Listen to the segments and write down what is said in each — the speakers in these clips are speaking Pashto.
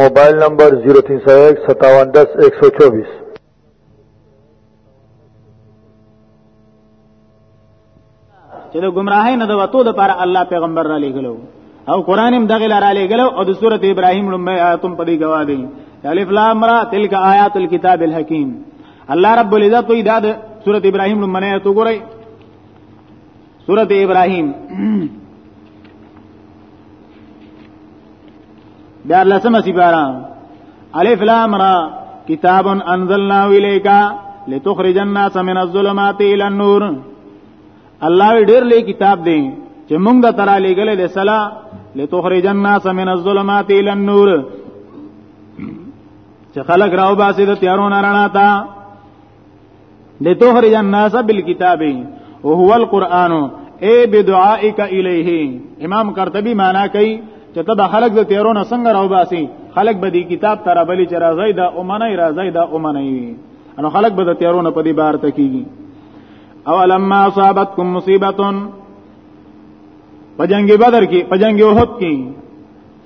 موبایل نمبر 03015710124 چې د گمراهۍ نه د وتو د پر الله پیغمبر را لېګلو او قران هم دغه لاره لېګلو او د سوره ابراهيم لمې آیاتم په دې گواه دي الف لام را تلک آیات الكتاب الحکیم الله رب العزت وی دا د سوره ابراهيم لمې آیات وګورئ سورت ابراهیم بیا لسمه سپارا الف لام را کتاب انزلنا الیکا لتخرج الناس من الظلمات الى النور الله ډیر لوی کتاب دی چې موږ د ترا لګلې د سلا لتخرج الناس من الظلمات الى النور چې خلق راو باسي د تیارو نه رڼا ته لتخرج الناس بالکتاب وهو القرآن اے بدعائک الیه امام قرطبی معنا کوي چې ته د خلق د تیرونه څنګه راوباسي خلق به دی کتاب تر بلی چې راځي دا اومنه راځي دا اومنه نو خلق به د تیرونه په دې بار تکیږي او لما اصابتکم مصیبتون په جنگ بدر کې په جنگ احد کې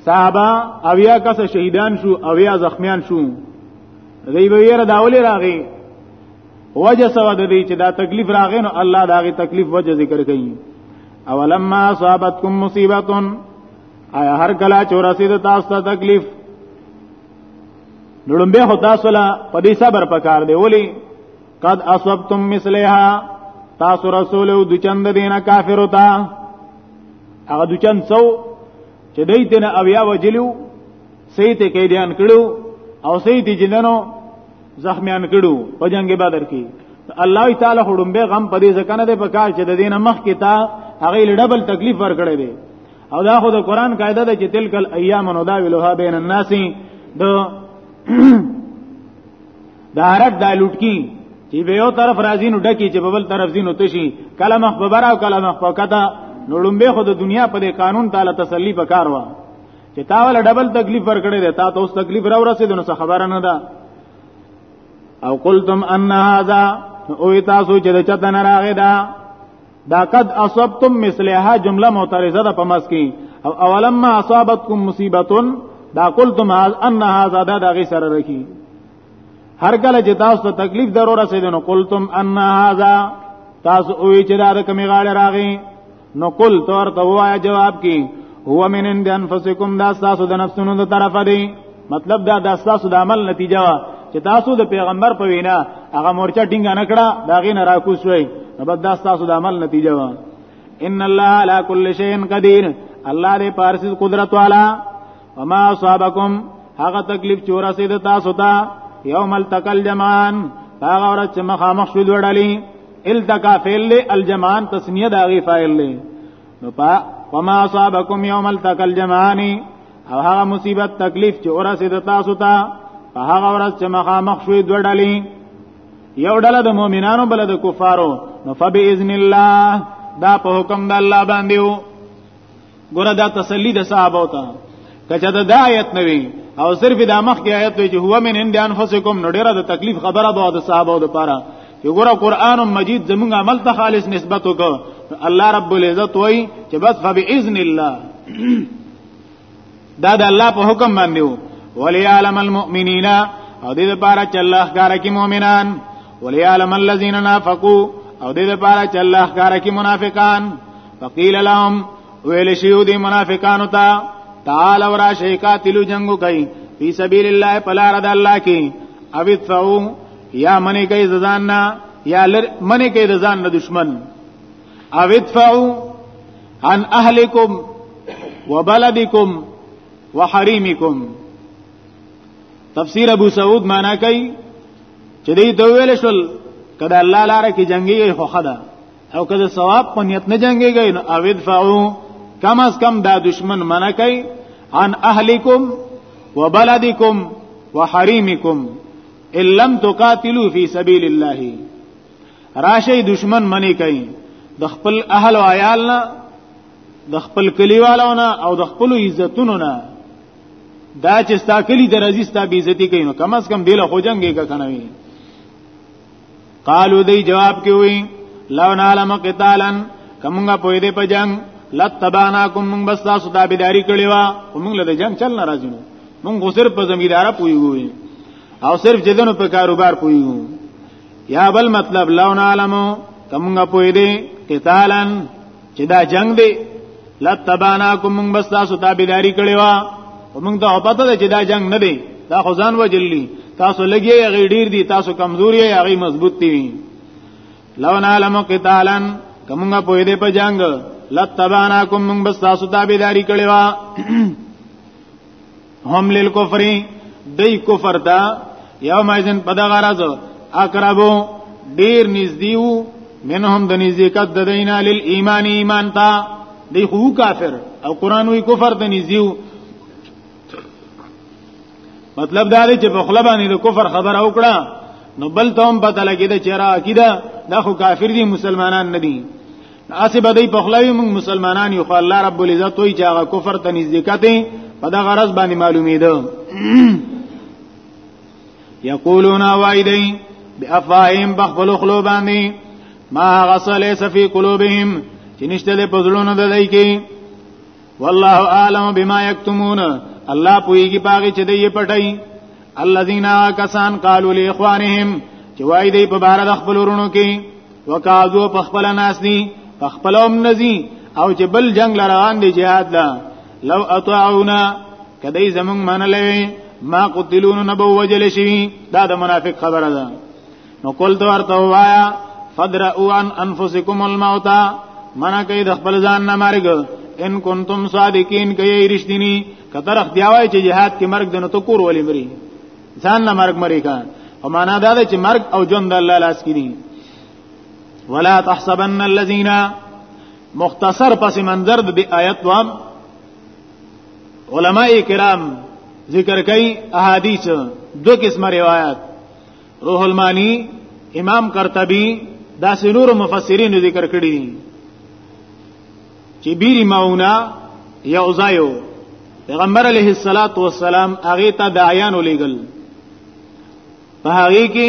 صحابه او یا کس شهیدان شو او یا زخمیان شو دی به یې راولې راغی وجه سوا د دې چې دا تکلیف راغی نو الله دا غي تکلیف وجه ذکر کوي اولما اصابتکم مصیبتون آیا هر کله چې ورسید تاسو ته تکلیف نړم به خدا سره په دې صبر پکار دی ولی قد اصبتم مثلها تاسو رسول او د چند دینه کافر وتا هغه د چند سو چې دوی ته نه اویا وجلو سې ته قیدیان کړو او سې ته جننو زخمیان کړو په جنگ بدر کې الله تعالی هډم به غم پدې ځکه نه دی په کار چې د دین مخ کې تا هغه ډبل تکلیف ورکړي دی او دا خو د قران قاعده ده چې تلکل ایام نو دا ویلوها بین الناس د دا عرق دا لټکی چې به یو طرف راځي نو ډکی چې په بل طرف زینو تشي کله مخ په برا او کله مخ په کته نو لومبه خو د دنیا په قانون تعالی تسلی پکار و چې تا ول ډبل تکلیف ورکړې ده تا ته اوس تکلیف را ورسېد نو خبره نه ده او قلتم ان هذا او تاسو چې د چته نه راغی دا دا قد اصبتم مثلها جمله معترضه ده په مس کې او اولما اصابتكم مصیبه دا قلتم ان هذا دا دغه سره رکی هر کله چې تاسو ته تکلیف ضرور رسیدنو قلتم ان هذا تاسو وی چې دا کومه غاړه راغی نو قل تور ته وایا جواب کی هو من عند انفسکم دا تاسو د نفسونو د طرفه دی مطلب دا د تاسو د عمل نتیجه وا چې تاسو د پیغمبر په وینا هغه مورچه ټینګ نه کړه دا غین راکوس وای نو بس دا تاسو د عمل نتیجه وا ان الله علی کل شیء قدیر الله دې پارس قدرت والا وما اصابکم هغه تکلیف چې ورسید تاسو ته یوم التقل جمعان هغه ورځ چې مخامخ شو وړلې التقا فعل له الجمعان تسنیه داغي فاعل له نو پا وما اصابکم یوم التقل جمعانی او هغه مصیبت تکلیف چې اورسه د تاسو ته په هغه ورځ چې مخامخ شوې دوه ډلې یو ډله د مؤمنانو بل د کفارو نو فباذن الله دا په حکم د الله باندې وو ګوره دا تسلی د صحابه ته کچا د آیت نوي او صرف د مخ کې آیت وي چې هو من اند انفسکم نو ډیره د تکلیف خبره به د صحابه د پاره چې ګوره قران مجید زمونږ عمل ته خالص نسبت وکړه الله رب العزت وای چې بس فباذن الله دا د الله په حکم باندې وو وليعلم المؤمنين او دې لپاره چې الله کار کوي مؤمنان وليعلم الذين نافقوا او دې لپاره چې الله کار کوي منافقان فقيل لهم ویل شیو دی منافقانو ته تعال ورا شیقاتلو جنگو کوي فی سبیل الله پلار د الله کې او ادفعو یا منی کوي ځان نه یا منی کوي ځان نه دشمن او ادفعوا عن اهلکم وبلدکم وحریمکم تفسیر ابو سعود معنا کوي چې دې دویل شول کله الله لاره کې جنگي خو خدا او کله ثواب په نیت نه جنگي گئی نو او ادفعوا کم از کم دا دشمن منع کوي عن اهلکم وبلدکم وحریمکم ان لم تقاتلوا فی سبیل الله راشي دشمن منی کوي د خپل اهل او عیال نه د خپل کلیوالو نه او د خپل عزتونو نه دا چې ستا کلی درځي ستا بی عزتی کوي نو کم از کم دیله خو جنگي کا کنه وي قالو دی جواب کې وي لو نعلم قتالا کومه په دې په جنگ لتباناکم من بس تاسو دا بيداری کړی وا موږ له جنگ چل ناراضی نو موږ صرف په زمیدارا پویو او صرف جدنو په کاروبار پویو یا بل مطلب لو نعلمو کمونږ پوی دی قتالن چې دا جنگ دی لتبانا کوم موږ بس تاسو تابعداري کړې وا موږ ته پته ده چې دا جنگ نه دی دا خزان وجلی تاسو لګي غي ډیر دي تاسو کمزوري غي مضبوط دي لو نعلم قتالا کومه په دې په جنگ لتبانا کوم موږ بس تاسو تابعداري کړې وا هم للکفر دی کفر دا یوم ایزن پدغه راز اقربو ډیر نږدې وو منهم د نزدېکت د دینا لیل ایمان ایمان تا دی خو کافر او قران وی کفر ته نږدې وو مطلب دا دی چې په خپل باندې د کفر خبره وکړه نو بل ته هم پته لګیدا چې را عقیده دا خو کافر دي مسلمانان نه دي اسی بدای په خلای موږ مسلمانان یو خو الله رب العزت وی چې هغه کفر ته نزدېکت په دا غرض باندې معلومیده یقولون وایدی بافواههم بخلو خلو باندې ما غسل فی قلوبهم چې نشته له پزړونو د دای کې والله اعلم بما یکتمون الله پویږي پاږي چې دی پټای الذين کسان قالوا لاخوانهم چې وای دی په بار د خپل ورونو کې وکازو په خپل ناس دي په خپل هم نزي او چې بل جنگ روان دي jihad لا لو اطاعونا کدی زمون منلوي ما قتلون نبو وجل شي دا د منافق خبره ده نو کول تو ورته وایا فدروا عن انفسکم الموت منا کوي د خپل ځان نه مرګ ان کنتم صادقین کوي رښتینی کتر اختیاوی چې jihad کې مرګ دنه تو کور ولې مري ځان له مرګ مری کا او معنا دا ده چې مرګ او ژوند الله لاس کې دي ولا تحسبن الذين مختصر پس منظر د آیت وام علماء کرام ذکر کوي احادیث دو قسمه روایت روح المانی امام قرطبی دا سنور مفسرین ذکر کړی دي چې بیری ماونا یو ځایو پیغمبر علیه الصلاۃ والسلام هغه ته دایان ولېګل په هغه کې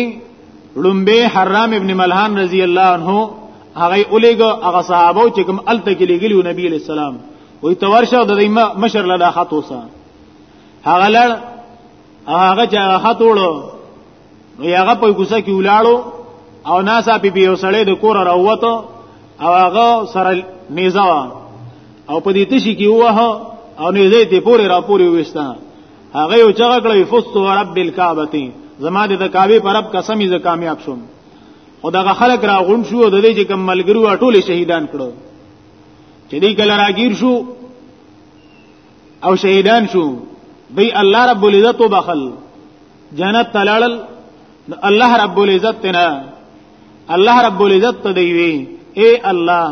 لومبه حرام ابن ملحان رضی الله عنه هغه الیګو هغه صحابه چې کوم الته کې لګلیو نبی علیہ السلام وې تورشه د مشر لدا خط وسه هغه لړ هغه چې هغه خط وړو نو هغه په کوڅه کې ولاړو او ناسا په یو سړی د کور راووتو او هغه سره نیزه او په دې تشي کې وه او نیزه ته پورې را پورې وستا هغه یو چغه کړې فست رب الکعبه زما د کعبه پر رب قسم یې کامیاب شوم خدغه خلک را غون شو د دې چې کوم ملګرو ټول شهیدان کړو چې دې کله راګیر شو او شهیدان شو دی الله رب العزت وبخل جنت تلل الله رب العزت تنا الله رب العزت ته دی وی اے الله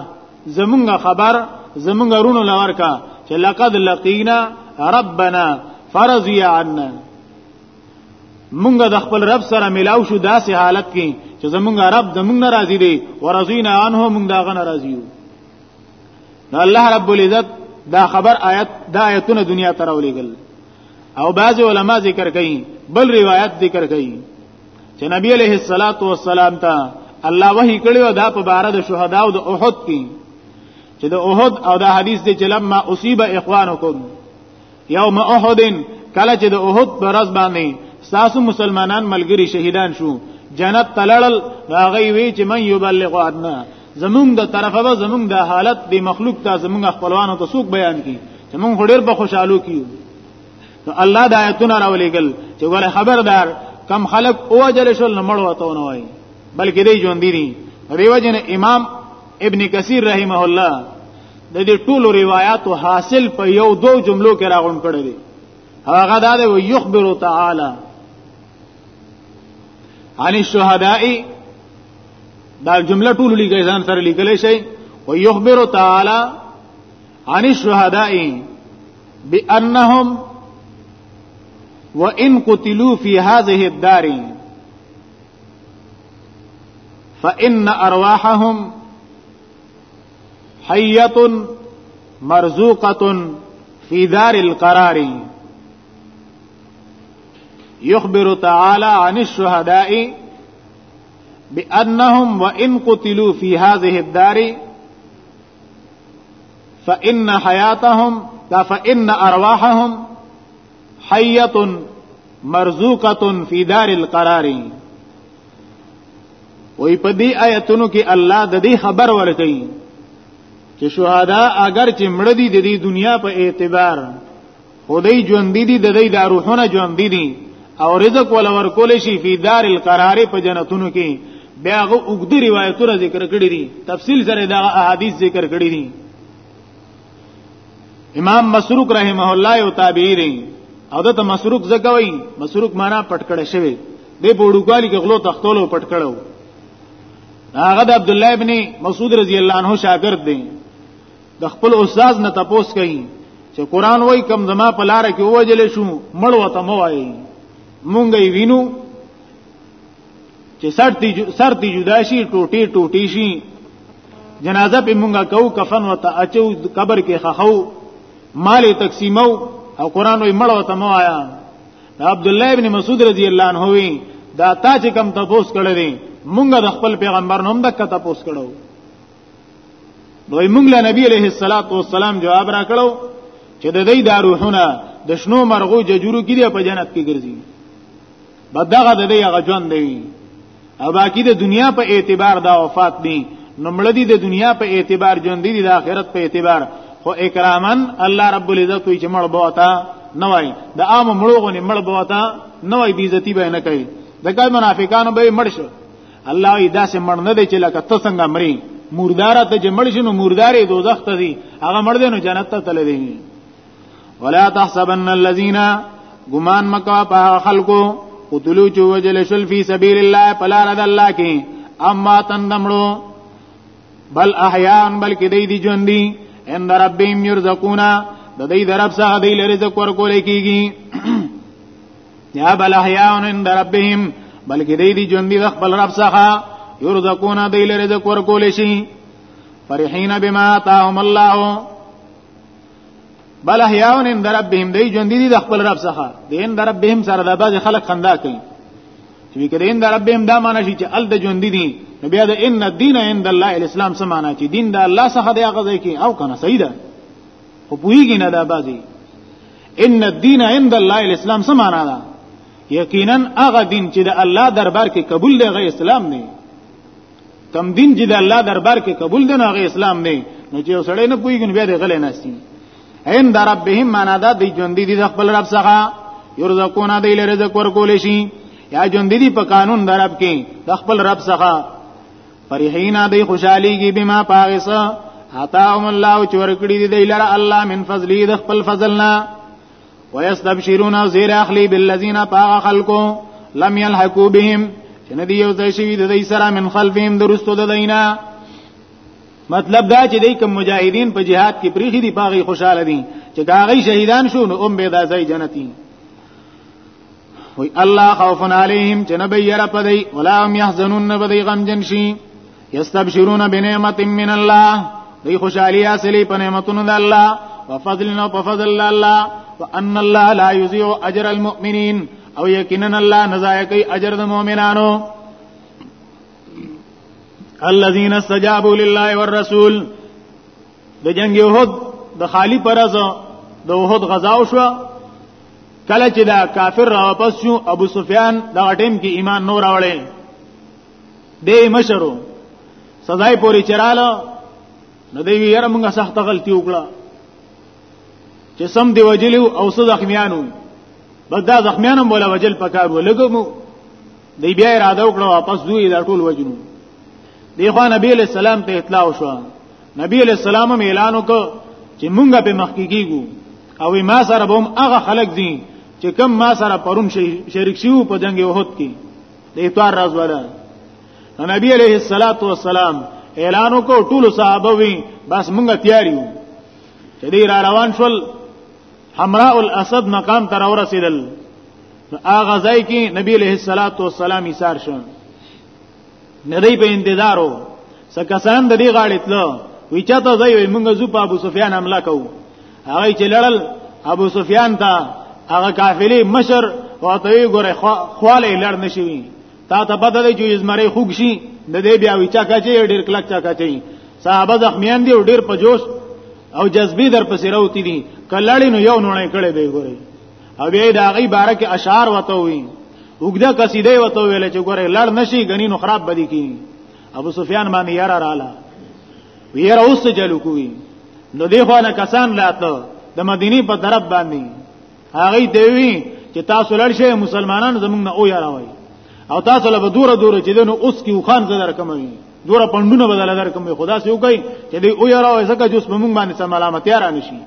زمونږ خبر زمونږ رونو لور کا چې لقد لقینا ربنا فرضی عنا مونږ د خپل رب سره ملاو شو داسې حالت کې چې زمونږ رب د مونږ ناراضي دی ورزینا عنه مونږ دا غن ناراضي یو الله رب العزت دا خبر آیت دا آیتونه دنیا ته راولېګل او بعض علما ذکر کوي بل روایت ذکر کوي چې نبی عليه الصلاه والسلام ته الله وحي کړو دا په بار د شهدا او د احد کې چې د احد او دا حدیث دی چې لما اصيب اخوانكم يوم احد کله چې د احد پر ورځ باندې ساسو مسلمانان ملګری شهیدان شو جنت تلړل دا غي وی چې من یبلغ عدنا زمونږ د طرفه به زمونږ د حالت د مخلوق ته زمونږ خپلوانو ته څوک بیان کی چې مونږ ډېر په خوشحالو کیو نو الله د آیتونه راولېګل چې ګوره خبردار کم خلق او جل شل نه مړ وته نه وای بلکې دی ژوند دي دیو جن امام ابن کثیر رحمه الله د دې ټولو روایتو حاصل په یو دو جملو کې راغون کړی دی هغه دا دی یخبر تعالی عن الشهداء دا جمله ټول لیکل ځان سره لیکل شي او يخبر تعالی عن الشهداء بانهم وان قتلوا في هذه الدار فان ارواحهم حيه مرزوقه في دار القرار يخبر تعالى عن الشهداء بانهم وان قتلوا في هذه الدار فان حياتهم لا فان ارواحهم حيه مرزوقه في دار القرار وې په دې آیتونو کې الله د دې خبر ورکړي چې شهدا اگر چې مړ دي د دې دنیا په اعتبار خدای ژوند دي د دې د روحونه ژوند دي او رزق ول ورکول شي په دار القرار په جنتونو کې بیا غو وګد روایتونه ذکر کړی دي تفصیل سره دا احادیث ذکر کړی دي امام مسروق رحمه الله او تابعی دی او دته مسروق زګوي مسروق معنا پټ کړه شوی دی په وډوګالی کې غلو تختولو پټ کړو هغه د عبد الله ابن مسعود رضی الله عنه شاګرد دی د خپل استاد نه تپوس کوي چې قران وای کم زما په لار کې وجل شو مړ وته مو وای مونږ یې وینو چې سرتی سرتی جدا شي ټوټي ټوټي شي جنازه په مونږه کو کفن وته اچو قبر کې خخو مال تقسیمو او قران وای مړ وته مو آیا عبد الله ابن مسعود رضی الله عنه وی دا تا چې کم تپوس کړی مونږ د خپل پیغمبر نوم د کته پوس کړو نو موږ له نبی عليه الصلاه والسلام جواب راکړو چې د دې د روحونه د شنو مرغو ججورو کې دی په جنت کې ګرځي بدغه د دې هغه ژوند دی او باقی د دنیا په اعتبار دا وفات دي نمړدي د دنیا په اعتبار ژوند دي د آخرت په اعتبار خو اکرامن الله رب العزت وی چې مړ بوتا نه وای د عام مړو غو نه مړ بوتا نه وای بیزتی به نه کوي د کای منافقانو به مړ شو الله ای داسې مړ نه دی چې لکه ته څنګه مرې مردار ته چې مړ شنو مردارې دوزخ ته دی هغه مړ دی نو جنت ته تللی دی ولا تحسبن الذين ګمان مکوا په خلکو قتلو چې وجل شل فی سبیل الله پلا رد الله کې اما تندمړو بل احیان بلکې دی دی ژوندۍ ان ربهم يرزقون د دې درب سره دی لرزق ورکول کیږي یا بل احیاون عند ربهم بلکې دې دي ژوند دي خپل رب څخه يرزقون دې له رزق ورکول شي فرحین بما آتاهم الله بل احیاون عند ربهم دې ژوند دي خپل رب څخه دې عند ربهم سره د باز خلک خندا کوي چې کله عند ربهم دا معنی شي چې ال د ژوند دي نو بیا د ان الدين عند الله الاسلام څه معنی چې دین د الله څخه دی هغه ځای کې او کنه صحیح ده خو پویږي نه دا بازي ان الدين عند الله الاسلام سمانا دا یقینا هغه دین چې د الله دربار کې قبول دی غي اسلام نه کم دین چې د الله دربار کې قبول دی نه غي اسلام نه نو چې وسړې نه پويګن بیا دی غلې ناشتي ان در ربهم معنا دا دی ژوند دي د خپل رب څخه يرزقون دی له رزق ورکول شي یا ژوند دي په قانون درب کې د خپل رب څخه فرحینا دی خوشاليږي بما پاغسا عطاهم الله چې ورکړي دي دی لره الله من فضلی د خپل فضلنا ويستبشرون زیر اخلی بالذین پاغ خلقو لم يلحقوا بهم چې ندی یو ځای شوی د دې سره من خلفهم درستو د دینه مطلب دا چې دای کوم مجاهدین په جهاد کې پریخي دي پاغي خوشاله دي چې دا غي شهیدان شو نو ام به داسای جنتی وی الله خوف علیهم جنب یرا پدی ولا هم يحزنون نبدی غم جنشی یستبشرون بنعمت من الله دی خوشحالی اصلی په نعمتونو د الله وفضلنا په فضل الله وان الله لا یضيع اجر المؤمنین او یقینا الله نزای کوي اجر د مؤمنانو الذين استجابوا لله والرسول د جنگ یوهد د خالی پرځ د وحد غزا وشو کله چې دا کافر را واپس شو ابو سفیان دا ټیم کې ایمان نور راوړې دې مشرو سزای پوری چراله نو دی یاره موږ سخت غلطي وکړه چې سم دی وجلو او څه زخمیانو بس دا زخمیانو مولا وجل پکار ولګمو دی بیا اراده وکړه واپس دوی دا ټول وجنو دی خو نبی علیہ السلام ته اطلاع شو نبی علیہ السلام هم اعلان وکړ چې مونږه په مخ کې کیګو او ما سره به هم هغه خلک دي چې کم ما سره پروم شریک شیو په جنگ احد کې د اتوار راز ولا نبی علیہ الصلات والسلام اعلان وکړ ټول صحابه وی بس مونږه تیار یو چې دی را روان شول حمراء الاسد مقام تر ورسیدل هغه ځای کې نبی له صلوات و سلام ایثار شو ندی په انتظارو سکسان د دې غاړې تلو وی چاته ځای وي مونږ زو په ابو سفیان حمله کوو هغه چې لړل ابو سفیان ته هغه قافلې مشر او ته یې ګوره خواله لړ نشوي تا ته پته دی چې زمری خوږ شي د دې بیا وچا کچې ډیر کلک چا کچې صحابه زخمیان دي او ډیر په جوش او جذبي در پسې راوتی دي کلړې نو یو نوړې کړې دی ګوري او بیا دا غي بارک اشعار وته وي وګدا قصیده وته ویل چې ګوري لړ نشي غنی نو خراب بدی کی ابو سفیان باندې یاره رااله ویره اوس جلو کوي نو دی خو نه کسان لاته د مدینی په طرف باندې هغه دی وی چې تاسو لړ شئ مسلمانان زمونږ نه او یاروي او تاسو له دوره دوره چې دنو اوس کې وخان زدر کموي دوره پندونه بدل در کموي خدا سې وکي چې دی او یاروي ځکه جوس بمونږ باندې سم علامت یار نشي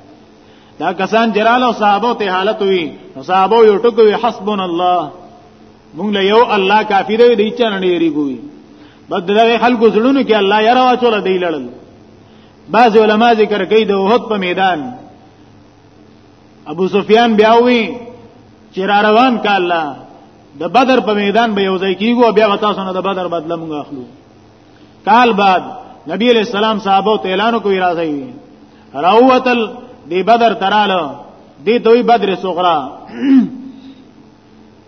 دا کسان جرال او صحابه ته حالت وي صحابه یو ټکو وي حسبنا الله مونږ له یو الله کافی دی دی چې نه لري کوي بد دغه خلکو زړونو کې الله یاره واچول دی لړل بعض علما ذکر کوي د وحد په میدان ابو سفیان بیا وی چې را روان کا الله د بدر په میدان به یو ځای کیږو بیا وتا سره د بدر بدله مونږ اخلو کال بعد نبی علیہ السلام صحابه ته اعلان کوي راځي راوتل دی بدر تراله دی دوی بدر صغرا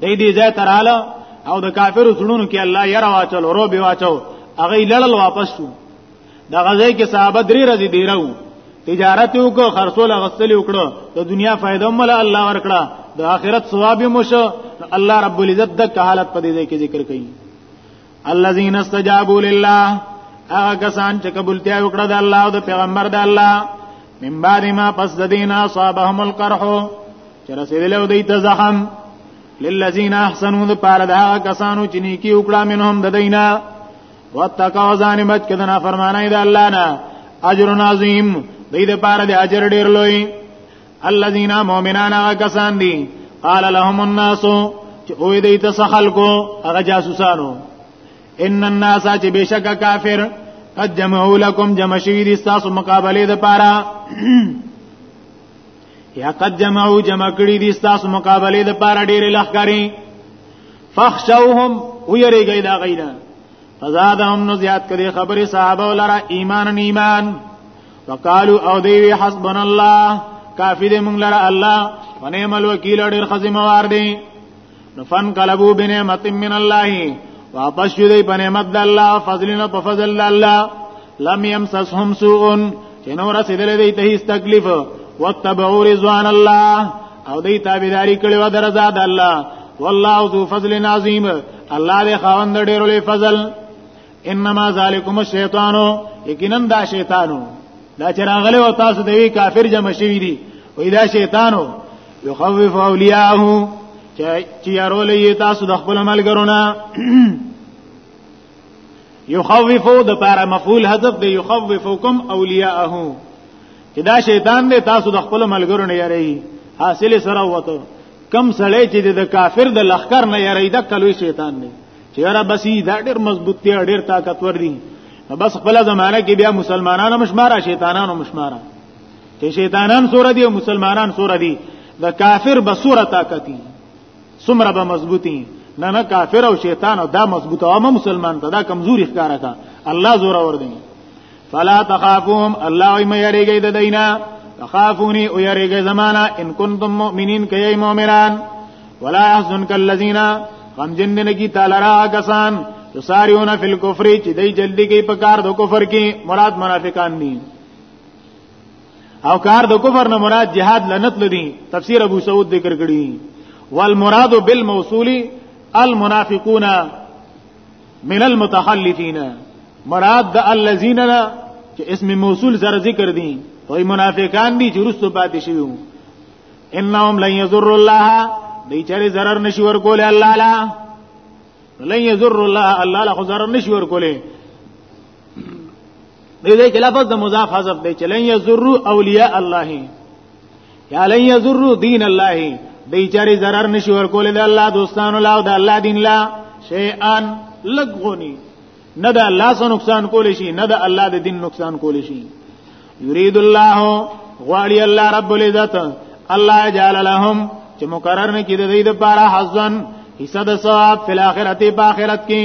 دی دی ځای تراله او د کافرو سړونو کې الله یې راواچل او رو به واچو هغه لړل واپس شو دا غزه کې صحابه درې ورځې دی راو تجارت وکړو خرصول غسل وکړو د دنیا فائدہ مل الله ورکړه د آخرت ثواب مو شو الله رب العزت د حالت په دې کې ذکر کړي الذين استجابوا لله هغه کسان چې قبولتیا وکړه د الله او د پیغمبر د الله من بعد ما پس د دین اصابهم القرح چې رسیدلو دی ته زخم للذین احسنوا د پاره د هغه کسانو چې نیکی وکړه منهم د دینه واتقوا ځان بچ کړه نه فرمانای د الله نه اجر عظیم دې د پاره د اجر ډیر لوی الذين مؤمنان کسان دي قال لهم الناس چې او دې ته سخلکو هغه جاسوسانو ان الناس چې بشک کافر قد جمعوا لكم جمع شوی دي تاسو مقابله د پاره یا قد جمعو جمع کړي دي تاسو مقابله د پاره ډېر لخرې فخشوهم ويریږي دا غیره فزادهم نو زیات کړي خبره صحابه ولرا ایمان ایمان وقالو او دی حسبنا الله کافی دې مونږ لره الله ونعم الوکیل ډېر خزموار دی نفن قلبو بنعمت من الله واپس شو دی په نعمت د الله فضلنا په فضل د الله لم يمسسهم سوء چې نو رسیدل دی ته هیڅ تکلیف وتبعوا رضوان الله او دی تابعداري کړي و درزا د الله والله ذو فضل عظیم الله دې خاوند ډېر لوی فضل انما ذالکم الشیطان یقینا دا شیطانو دا چې راغله او تاسو دوی کافر جمع شوی دي وې دا شیطانو یخوف اولیاءه چې یارولې تاسو د خپل ملګرو نه یخوفو د پاره مفعول حذف دی یخوفکم اولیاءه چې دا شیطان دی تاسو د خپل ملګرو نه یری حاصل سره وته کم سړی چې د کافر د لخر نه یری د کلوې شیطان دی چیرې بس دا ډېر مضبوط دی ډېر طاقتور دی بس خپل زمانہ کې بیا مسلمانانو مشمارا شیطانانو مشمارا چې شیطانان سور دي او مسلمانان سور دي د کافر به سور طاقت دي سمره به مضبوطي نه نه کافر او شیطان او دا مضبوطه او مسلمان ته دا کمزوري ښکارا کا الله زور اور دی فلا تخافوهم الله ما یریږي د دینا تخافوني او یریږي زمانہ ان کنتم مؤمنین کای مؤمنان ولا يحزنك الذين غم جن نه کی تعالی را کسان تساریون فی الكفر چې دای جلدی کې په کار د کفر کې مراد منافقان دي او کار د کفر نه مراد جهاد لنت لدی تفسیر ابو سعود ذکر کړی والمراد بالموصول المنافقون من المتخلفین مراد د الذین لا چې اسم موصول سره ذکر دي وای منافقان دي چې رسو پاتې شوی انهم لن یضر الله دې چره zarar نشي ور کوله الله لا لن یضر الله الله لا خو zarar نشي ور کوله دې دې کې لفظ د مضاف حذف دی چې لن یزرو اولیاء الله یا لن یزرو دین الله دې چاري zarar نشي ورکول د الله دوستانو لا او د الله دین لا شیئان لګونی نه د الله سره نقصان کول شي نه د الله د دین نقصان کول شي یرید الله غواړي الله رب العزت الله جعل لهم چې مقرر نه کړي د دې لپاره حزن حصہ د ثواب په آخرت په آخرت کې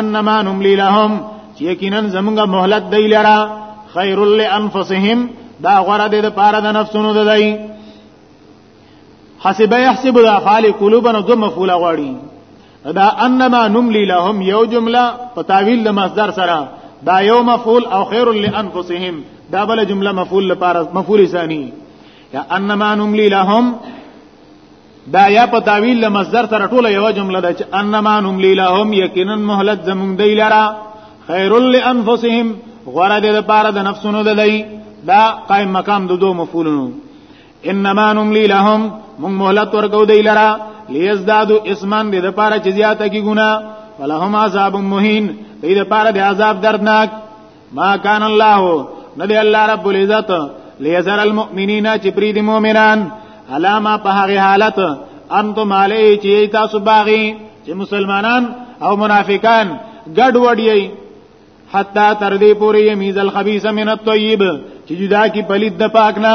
انما نملی لهم یقینا زمونږ مهلت دی لرا خیر لانفسهم دا غره د پاره د نفسونو د دی حسب يحسب الافعال قلوبنا دو مفعول غواړي دا انما نملی لهم یو جمله په تعویل د مصدر سره دا یو مفعول او خیر لانفسهم دا بل جمله مفعول لپاره مفعول ثانی یا انما نملی لهم دا یا په تعویل له مصدر سره ټوله یو جمله ده چې انما نملی لهم یقینا مهلت زمون دی لرا خیر لانفسهم غره دې لپاره د نفسونو د دی دا قائم مقام د دوه مفعولونو انما نملی لهم موږ مهلت ورکو دی لرا لیزدادو اسمان دې لپاره چې زیاته کی ګنا ولهم عذاب مهین دې لپاره د عذاب دردناک ما کان الله ندی الله رب العزت لیزر المؤمنین چې پری دی مؤمنان علامه په هغه حالت انتم علی چې تاسو باغی چې مسلمانان او منافقان ګډ وډی حتا تر دې پورې یمیز الخبيث من الطيب چې جدا کی پلید د پاک نه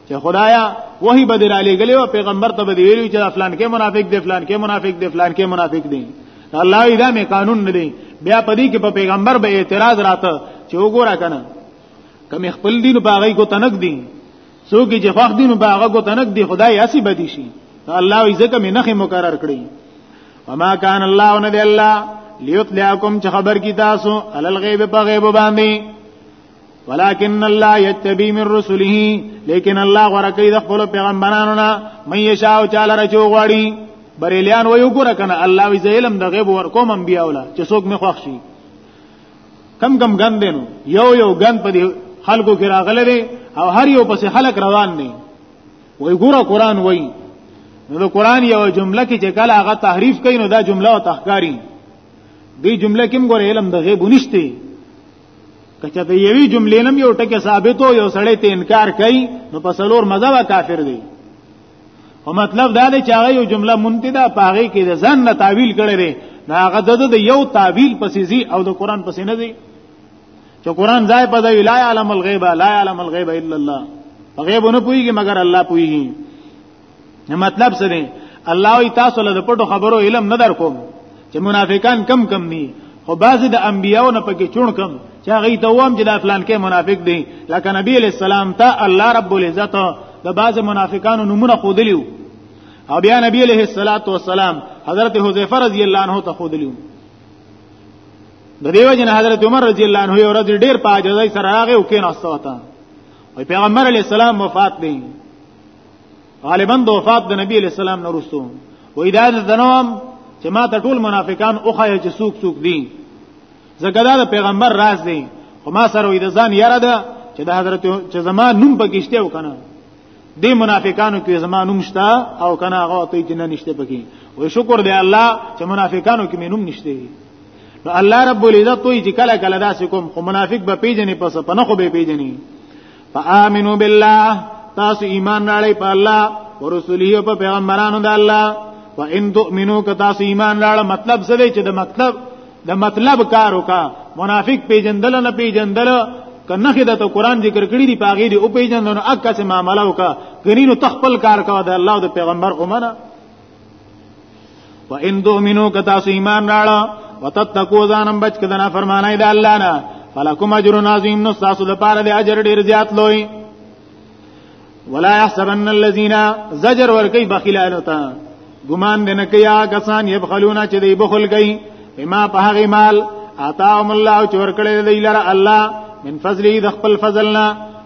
چې خدایا وਹੀ بدر علی غلی او پیغمبر ته بدی ویلو چې افلان کې منافق دی افلان کې منافق دی افلان کې منافق دی الله یې دا می قانون نه دی بیا پدې کې په پیغمبر به اعتراض راته چې وګورا کنه کمی خپل دین په هغه کو تنک دي څوک چې خوښ دین په هغه کو تنک دي خدای اسی بدی شي الله یې ځکه می نه مقرر کړی وما کان الله نه دی الله لیطلعکم چې خبر کی تاسو علل غیب په غیب باندې ولكن الله يتبي من رسله لیکن الله ورکی د خپل پیغمبرانو نه مې یشاء چاله رچو غواړي بریلیان ویو ګور کنه الله وی زیلم د غیب ور کوم انبیاء ولا چې څوک مې خوښ شي کم کم غن دینو یو یو غن په خلکو کې راغله دي او هر یو پس خلک روان دي وی ګور قران وی نو د قران یو جمله کې چې کله هغه تحریف کین نو دا جمله او تحقاری دی جمله کې موږ علم د غیب نشته کچا ته یوی جملې نم یو ټکه ثابتو یو سړی ته انکار کوي نو په سلور مذهب کافر دی او مطلب دا دی چې هغه یو جمله منتدا پاغي کې د ځان نه تعویل کړي لري نه هغه د یو تعویل پسې زی او د قران پسې نه دی چې قران ځای په ځای لا علم الغیب لا علم الغیب الا الله غیب نه پويږي مگر الله پويږي نه مطلب څه دی الله ای تاسو له پټو خبرو علم نه در کوم چې منافقان کم کم دي خو بعضی د انبیاو نه پکې چون کم چې هغه ته وام چې دا فلان کې منافق دي لکه نبی علیہ السلام ته الله رب العزت د بعض منافقانو نمونه خودلیو او بیا نبی علیہ الصلات والسلام حضرت حذیفه رضی الله عنه ته خودلیو د دیو جن حضرت عمر رضی الله عنه یو ورځ ډیر پاجزای سره هغه وکیناسته وتا او پیغمبر علیہ السلام وفات دی غالبا د وفات د نبی علیہ السلام نه رسو و اداز دنوم چې ما ته ټول منافقان او خای چې سوق سوق دي زګدا د پیغمبر راز دي خو ما سره وې د ځان یاره ده چې د حضرت چې زما نوم پکشته او کنه د منافقانو کې زما نوم شته او کنه هغه ته چې نه نشته پکې و شکر دی الله چې منافقانو کې نوم نشته نو الله رب العزت وی چې کله کله داسې کوم خو منافق به پیژنې پس په نه خو به پیژنې فآمنو بالله تاسو ایمان راړی په الله ورسوله په پیغمبرانو د الله وان تؤمنو که تاسو ایمان راړ مطلب څه دی چې د مطلب د مطلب کار وکا منافق پیجندل نه پیجندل کنه خې د قرآن ذکر کړی دی پاغې دی او پیجندل نو اکه سه معاملې وکا غرینو تخپل کار کا د الله او د پیغمبر اومنه و ان تؤمنو که تاسو ایمان راړه وتتقو ځانم بچ کده نه فرمانای د الله نه فلکم اجر عظیم نو تاسو لپاره د اجر ډیر زیات لوی ولا يحسبن الذين زجر ور کوي بخیلانو ته ګمان دې نه کوي هغه کسان يبخلون چې دوی بخل کوي بما په هغه مال آتاهم الله چې ور کړی دی لره الله من فضله د خپل فضلنا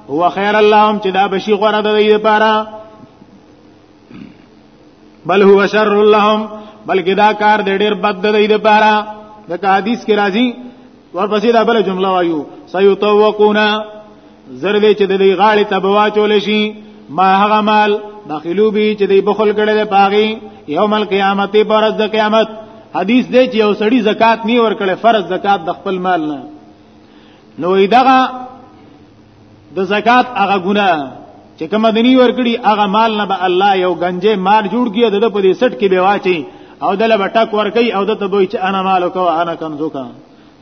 هو خیر اللهم چې دا بشي غره د دې لپاره بل هو شر لهم بلکې دا کار د ډېر بد دی د پاره د حدیث کې راځي ورپسې دا بل جمله وایو سيطوقونا زر دې چې د دې غاړې ته بواچول شي ما هغه مال داخلو به چې دې بخل کړي د پاغي یوم القیامت پر د قیامت حدیث دې چې یو سړی زکات نه ور کړي فرض زکات د خپل مال نه نو دغه د زکات هغه ګنا چې کوم دني ورکړي هغه مال نه به الله یو گنجه مال جوړ کیو د په دې سټ کې به واچي او دله بټک ورکي او دته به چې انا مالو کو انا کنزو کا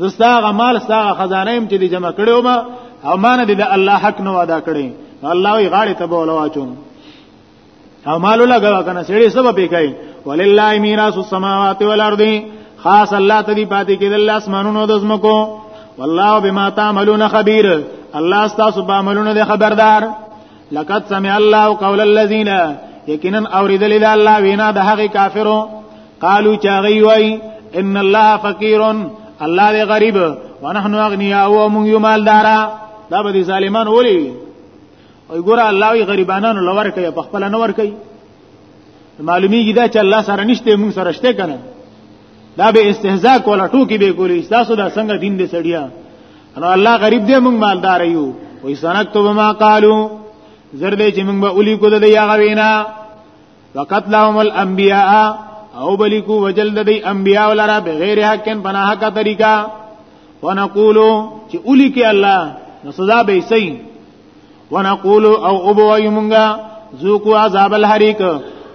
زستا هغه مال ستا هغه خزانه يم چې دې جمع کړو ما او مان دې د الله حق نو ادا کړي الله وی غاړه ته بوله واچوم او مالو لګا کنه سړي سبب یې کوي ولله میراث السماوات والارض خاص الله تدی پاتې کې د الله اسمانونو د زمکو والله بما تعملون خبير الله تاسو په عملونو د خبردار لقد سمع الله قول الذين یقینا اوریدل د الله وینا د هغه کافرو قالو چاغي وای ان الله فقير الله دی غریب ونحن اغنياء او موږ مالدارا دا به ظالمان ولي او ګوره الله وی غریبانانو لور کوي په خپل نور کوي معلومیږي دا چې الله سره نشته موږ سره شته کنه دا به استهزاء کوله ټوکی به کولی تاسو دا څنګه دین دې سړیا نو الله غریب دې موږ مالدار یو وې سنکتب ما قالو زر دې چې موږ به اولی کو دې یا غوینا وقتلهم الانبیاء او بلیکو وجل د دی انبیاء لرا بغیر حقن پناه کا طریقہ ونقولو چې اولی کې الله نو سزا به سي ونقولو او ابو یمنګا ذوقو عذاب الحریق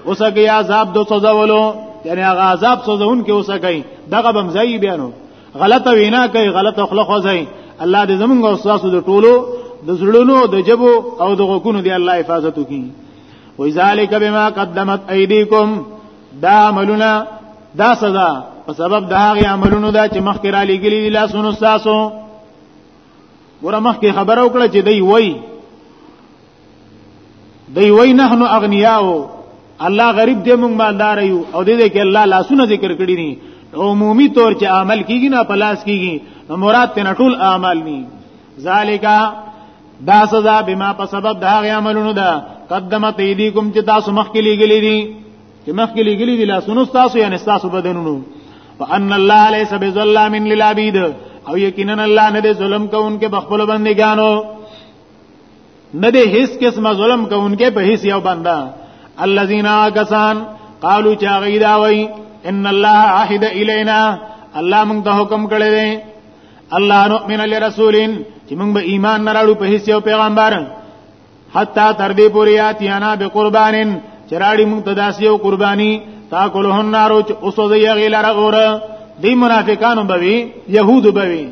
اوسګي عذاب دو سزاولو یعنی هغه عذاب سزاون کې اوسګي دغه بمځي بیانو غلطه وینا کوي غلطه خلق وځي الله دې زمونږ او تاسو د ټولو د زړونو د جبو او د غوکونو دی الله حفاظت وکړي وذالک بما قدمت ایدیکم دا عملونه دا سزا په سبب د هغه عملونو دا چې مخکې را لګیلي دي لاسونو تاسو ګوره مخکې خبره وکړه چې دی وای دی وای نحنو اغنیاو الله غریب دې موږ مالدار یو او دې دې کې الله لاسونه ذکر کړی دي عمومي طور چې عمل کیږي نه پلاس کیږي مراد تنه ټول اعمال نه ذالک دا سزا بما په سبب دا غي عملونو دا قدمت ایدیکم چې تاسو مخکې لګلې دي چې مخکې لګلې دي لاسونو تاسو یعنی تاسو بدنونو وان الله ليس بظلام للعبید او یقینا الله نه دې ظلم کوونکې بخپل بندګانو نه دې هیڅ قسم ظلم کوونکې په هیڅ یو بندا الذين كسان قالوا چاغیدا وای ان الله عهد الینا الله موږ ته حکم کړی دی الله نؤمن لرسولین چې موږ به ایمان نه راړو په هیڅ یو پیغمبر حتا تر دې پورې یاتیانا به قربانین چراړي موږ ته داسې یو قرباني تا کولهن نارو چې اوسو زې غیلر اور دی منافقانو بوي يهود بوي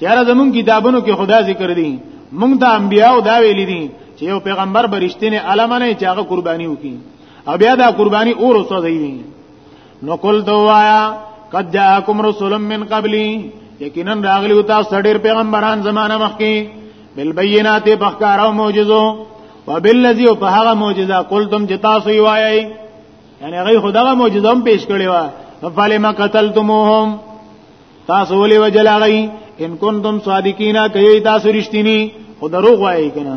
چیرې زمون کتابونو کې خدا ذکر دي موږ د انبیانو دا ویلي دي چې یو پیغمبر برشتنه علامه نه چې هغه قرباني وکړي او بیا دا قرباني اور اوسو زې نو کول دوایا قد جاءکم رسول من قبلی یقینا راغلی او تاسو ډیر پیغمبران زمانہ مخکې بل بینات بخکار او معجزو وبالذی او په هغه معجزه قلتم چې تاسو یې وایي یعنی هغه خدغه معجزه هم پیش کړی و فلما قتلتموهم تاسو ولې وجل غي ان کنتم صادقینا کوي تاسو رښتینی خو دروغ وایي کنه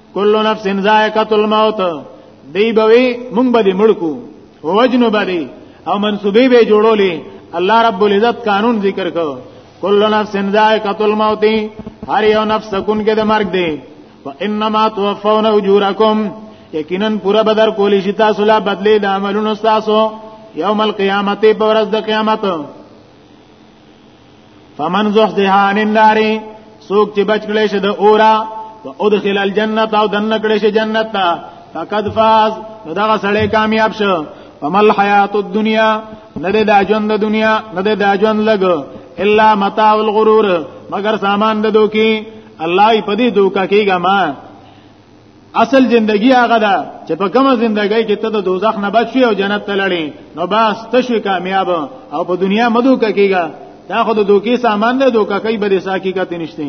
کل نفس ذائقه الموت دی بوي مونږ به دې مړکو وجنو باندې او منسوبې به جوړولې الله رب العزت قانون ذکر کو کل نفس ذائقه الموت هر یو نفس سکون کې د مرګ دی وانما توفون اجورکم یقینا پورا بدر کولی شي تاسو لا بدلی د عملونو تاسو یوم القیامت پر ورځ د قیامت فمن زحزح عن النار سوک چې بچ کړي شه د اورا او ادخل الجنه او دن کړي شه جنت ته فقد فاز نو دا سړی کامیاب شه فمل حیات الدنیا نه د ژوند د دنیا نه د ژوند لګ الا متاع الغرور مگر سامان د دوکي الله په دې دوکا کېګه ما اصل زندگی هغه ده چې په کومه زندګۍ کې ته د دوزخ نه بچ او جنت ته لړې نو بس ته شوې کامیاب او په دنیا مدو کېږي دا خو د دوکي سامان ده دوکه کوي به د ساکي کته نشته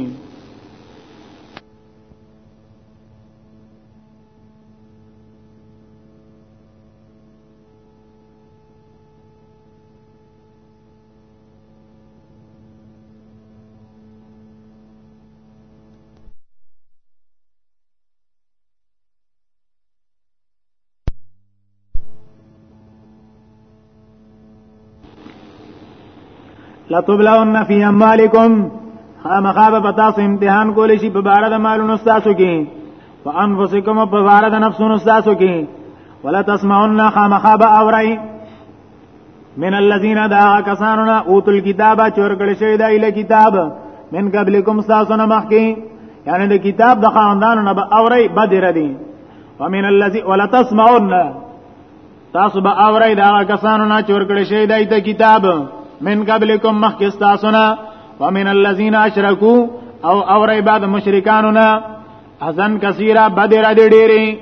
لا تبلون فی اموالکم خامخابه پتا سو امتحان کول شي په بار د مالونو تاسو کې وانفسکم په بار د نفسونو تاسو کې ولا تسمعون خامخابه اورای من الذين دا کسانو نه اوتل کتاب چور کړی شوی دا اله کتاب من قبلکم تاسو نه مخکي یعنی د کتاب د خاندان نه به اوري بدر دي ومن الذي ولا تسمعون تاسو به اوري دا کسانو نه چور کړی شوی دا ایت کتاب من قبلکم مخکي تاسو نه ومن الذين اشركوا او اوري بعد مشرکانو نه اذن کثیره بدر دي ډيري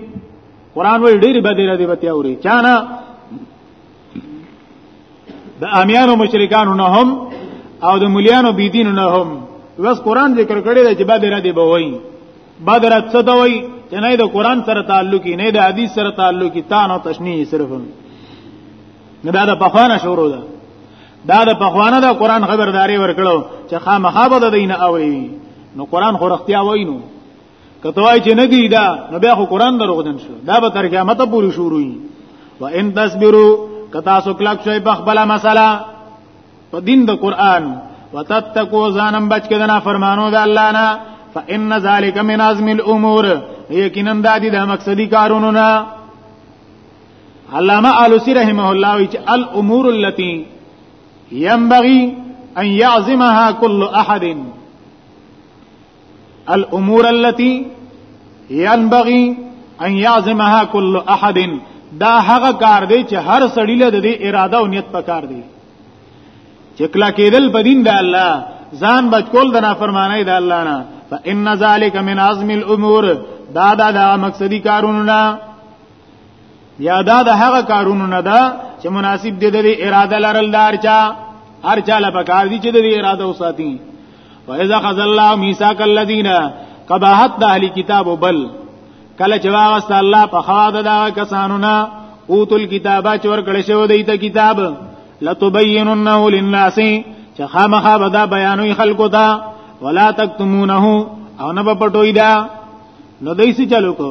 قران وی ډيري بدر دي بتیا اوري چانه د امیانو مشرکانو نه هم او د مليانو بی دین نه هم بس قران ذکر کړی دی چې بعد را دی به وای بعد را څه دا وای چې نه د قران سره تعلق نه د حدیث سره تعلق تان او تشنی صرف نه دا د پخوانه شروع ده دا د پخوانه د قران خبرداري ورکړو چې خامخابه د دین اوري نو قران خو رختیا وای نو کته وای چې نه دی دا نو بیا خو قران دروغجن شو دا به تر قیامت پورې شروع وي و ان تصبروا کتا سو کلک شوی په خپل مسله په دین د قران وتتقوا ځانم بچ کدنا فرمانو د الله نه فان ذلک من عزم الامور یقینا دا دي د مقصدی کارونو نه علامه علوسی رحمه الله وی چې الامور التي ينبغي ان يعزمها كل احد الامور التي ينبغي ان يعزمها كل احد دا هغه کار دی چې هر سړی له دې اراده او نیت پکار دی چې کلا کېدل په دین د الله ځان بچ کول د نافرمانی د الله نه فان ذلک من عزم الامور دا دا دا مقصدی کارونه یا دا د هغه کارونو نه ده چې مناسب دي د اراده لرل دار چا هر چا له پکار دي چې د اراده وساتي وإذا خذ الله ميثاق الذين قباحت د اهلي کتاب بل کله چې واغست الله په خوا د دا کسانو نه اوتل کتابه چور کړي شو دی ته کتاب لتبيننه للناس چې خامخا به دا بیانوي خلکو ته ولا تکتمونه او نه په پټوي دا نو دایسي چلو کو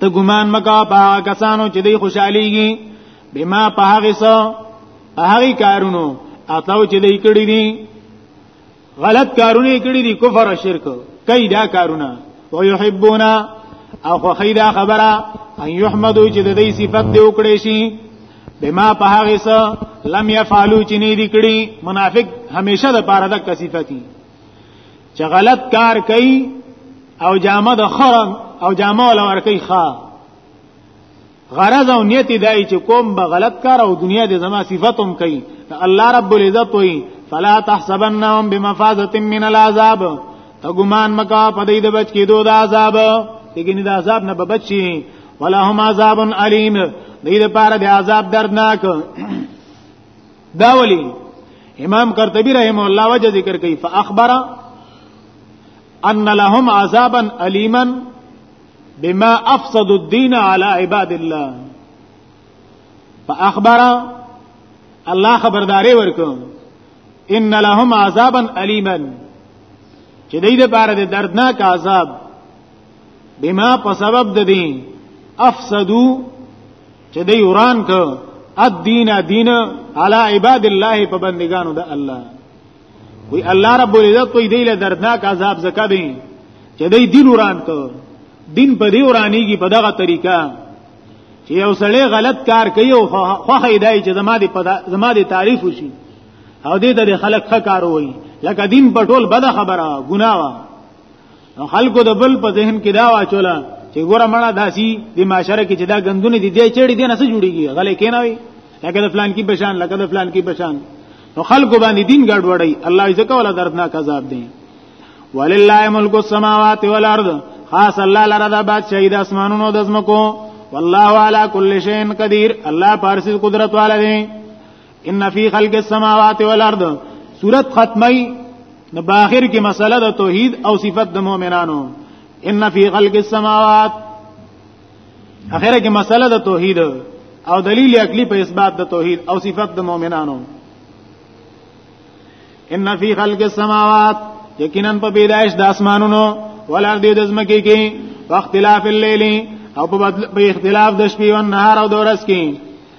ته ګمان مکا په کسانو چې دی خوشاليږي بما په هغه څه هغه کارونو اتاو چې دی کړی دي غلط کارونه کړی دي کفر او شرک کوي دا کارونه او يحبونا او خو خیدا خبره ان يحمدو چې د دې صفت دی وکړي شي بما په هغه څه لم يفعلوا چې نه دي کړی منافق همیشه د پاره د کثیفتی چې غلط کار کوي او جامه د خرم او جامه ولا ور کوي ښا غرض او نیت دی چې کوم به غلط کار او دنیا د زما صفاتم کوي الله رب العزت وي فلا تحسبنهم بمفازه من العذاب ته ګمان مکا په دې د بچ کېدو د عذاب یګنی د عذاب نه به بچي ولهم عذاب الیم دې لپاره د عذاب دردناک دا ولی امام قرطبی رحم الله وجه ذکر کوي فاخبر ان لهم عذابا الیما بما افسدوا الدين على عباد الله فاخبر الله خبرداري ورکو ان لهم عذابا الیما چې دې د بار د دردناک عذاب بما په سبب د دې افسدو چې دی وران ک الدین دین علی عباد الله په بندگانو د الله وی الله رب العزت وی دی له دردناک عذاب زکه دی چې دی دین وران ک دین په دی ورانیږي په دغه طریقه چې یو سړی غلط کار کوي او خوخه دی چې زما دی زما دی تعریف وشي او دې ته خلک ښه کار وایي لکه دین په ټول بده خبره ګناوه نو خلکو د بل په ذهن کې دا واچولا چې ګوره مړه داسي د معاشره کې چې دا غندونه دي دې چړې دي نه څه جوړيږي غلې کیناوي لکه د فلان کې بشان لکه د فلان کې بشان نو خلکو باندې دین ګډ وړي الله یې ځکه ولا دردناک عذاب دی ولله ملک السماوات والارض خاص الله لره د بادشاہي د اسمانونو د زمکو والله على كل شيء قدير الله پارسي قدرت والا دی ان فی خلق السماوات والارض سورۃ ختمی نو باخر کې مسله د توحید او صفت د مؤمنانو ان فی خلق السماوات اخره کې مسله د توحید او دلیل عقلی په اثبات د توحید او صفت د مؤمنانو ان فی خلق السماوات یقینا په پیدائش د اسمانونو ولر دې د زمکه کې واختلاف الليل او په اختلاف د شپې او نهار او د ورځ کې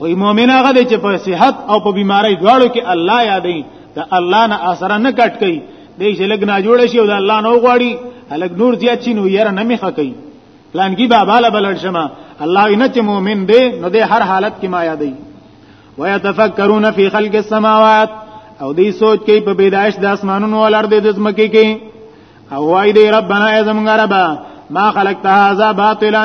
وای مؤمن هغه دی چې په صحت او په بیماری دواړو کې الله یادې دا الله نه اثر نه کټ کوي دې چې لګ نه جوړ شي او دا الله نه غواړي هلک نور زیات شي نو یې نه میخه کوي پلان کې بابا لا بلل شمه الله نه چې مؤمن دی نو دې هر حالت کې ما یادې ويتفکرون فی خلق السماوات او دې سوچ کوي په پیدائش د اسمانونو ولر د زمکه کې او وای دې ربنا ای زمونږ ربا ما خلقت هذا باطلا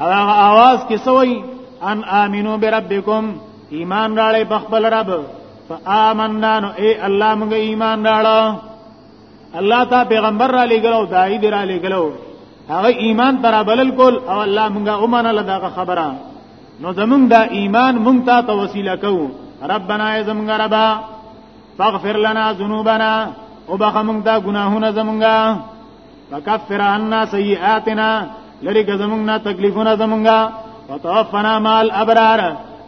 هغه आवाज کې سوی ان امنو بربکم ایمان راړې بخبل رب فآمنا نو اے الله موږ ایمان راړو الله تا پیغمبر را لګلو دای دی را لګلو هغه ایمان تر بلل کول او الله موږ اومنه لداغه خبره نو زمونږ دا ایمان مونږ ته توسیله کوو ربنا زمونږ ربا فاغفر لنا ذنوبنا وبخ مونږ دا ګناهونه زمونږه وکفر عنا سیئاتنا لری زمونږ نه تکلیفونه زمونږه وتوفنا مال ابرار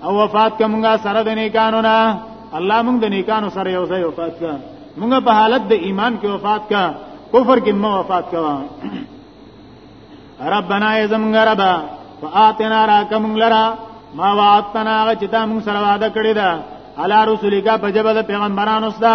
او وفات کومګه سره د نیکانو نه الله مونږ د نیکانو سره یو ځای وفات کا مونږ په حالت د ایمان کې وفات کا کفر کې مو وفات کا ربنا یزمګ ربا فاتنا راکم لرا ما وعدتنا چې تا مونږ سره وعده کړی دا علی رسولک په جبه د پیغمبرانو سره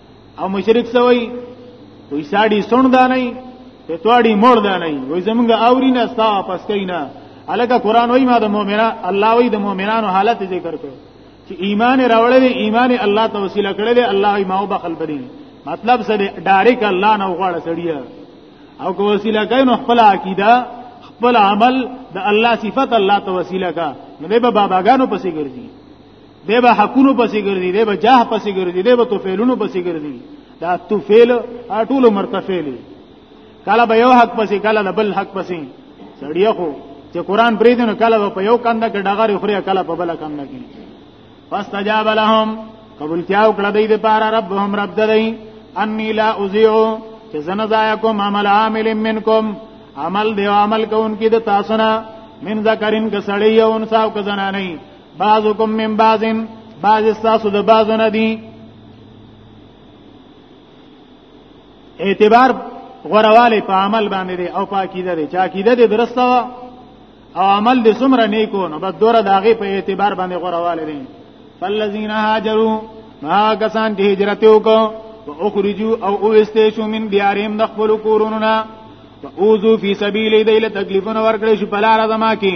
او مشرک سوی وی ساړي سون دا نه ته تواړي مور دا نه وی زمونږ اوري نه ستا واپس کینا الکه قران وای ما د مؤمنه الله وای د مؤمنانو حالت ذکر کړ چې ایمان راوړل ایمان الله ته وسیله کړل الله یې ماو بخل بلی مطلب سره ډایرک الله نه غواړي سړیا او کو وسیله کین خپل عقیده خپل عمل د الله صفت الله ته وسیله کا نه به باباګانو پسې ګرځي دی به حقونو پسې ګرځي دی به جاه پسې ګرځي دی به توفیلونو پسې ګرځي دا توفیل ټول مرتفیل کله به یو حق پسې کله د بل حق پسې سړی خو چې قران پرې دین کله په یو کنده کې ډغار خوري کله په بل کنده کې فاستجاب لهم قبول کیا وکړه دې لپاره ربهم رب دې انی لا اذیع چې زنه ضایع کوم عمل عامل منکم عمل دی عمل کوونکی د تاسو نه من ذکرین کسړی او انسا او کزنانه بعضکم من بعض بعض استاسو د بعض نه دي اعتبار غورواله په عمل باندې دی او پاکیده دی چا کیده دی درسته او عمل دې سمره نه کو نو بس دوره داغه په اعتبار باندې غورواله دی فالذین هاجروا ما کسان چې هجرت وکړو او اخرجوا او اوستیشو من دیارهم د خپل کورونو نه او ذو فی سبیل دی له تکلیفونو ورکړې شو په لار زما کې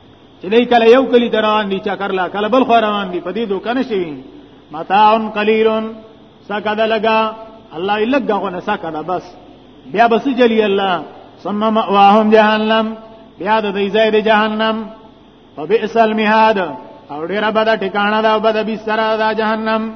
چې دای کله یو کلی دران دي چکر لا کله بل خو روان دي په دې دوکان شي متاع قلیل سکد لگا الله لګا غو نه سکد بس بیا بس جلی الله ثم مأواهم جهنم بیا د دې ځای د جهنم فبئس المهاد او ډیره بده ټکانه ده بده بستر ده جهنم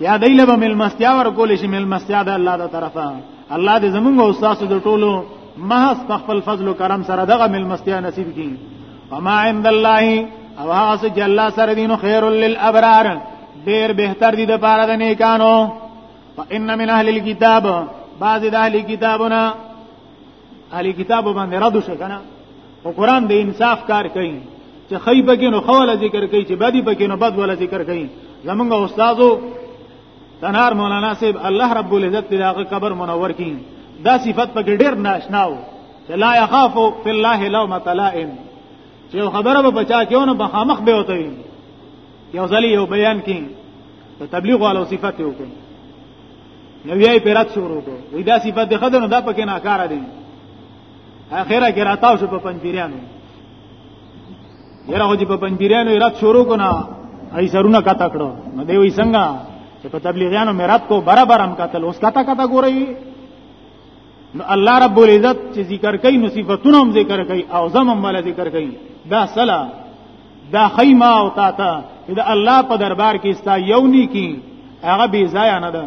یا دایله به ملمستیا ورکول شي ملمستیا د الله د طرفه الله دې زمونږ او تاسو د ټولو محض په خپل فضل او کرم سره دغه ملمستیا نصیب کړي وما عند الله او هغه چې الله سره دینو خیر للابرار ډیر بهتر دي د پاره د نیکانو فإن من أهل الكتاب بعض د أهل کتابونه علي کتاب باندې رد شو کنه او قران د انصاف کار کوي چې خی پکې نو خول ذکر کوي چې بدی پکې نو بد ولا ذکر کوي زمونږ استادو تنار مولانا صاحب الله رب العزت دې هغه قبر منور کړي دا صفت پکې ډېر ناشنا و چې لا يخاف في الله لومۃ لائم چې خبره به بچا کېو نو بخامخ به وته یو ځلی یو بیان کړي ته تبلیغ والو صفات وکړي نو یې پیرات شروع کو وې دا صفات د خدانو دا پکې نه کار دي اخره کې راتاو شو په پنځپیرانو یره هو چې په پنځپیرانو رات شروع کو نه ای سرونه کاته کړو نو دی وې څنګه چې په تبلیغیانو میرات کو برابر هم قتل اوس کاته کاته ګورې نو الله رب العزت چې ذکر کوي نو صفاتونه هم ذکر کوي او زمم مل ذکر کوي دا سلا دا خیمه او تا ته دا الله په دربار کې ستا یو نیکی هغه بی ځای نه ده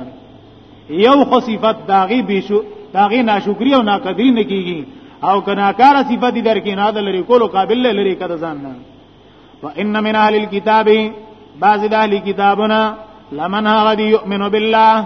یو خو صفات داغي بشو داغي ناشکری او ناقدری نه کیږي او کناکار صفات درکې نه ده لري کولو قابل لري کده ځان نه وان من اهل الكتاب بعض اهل کتابنا لمن هغه یؤمن بالله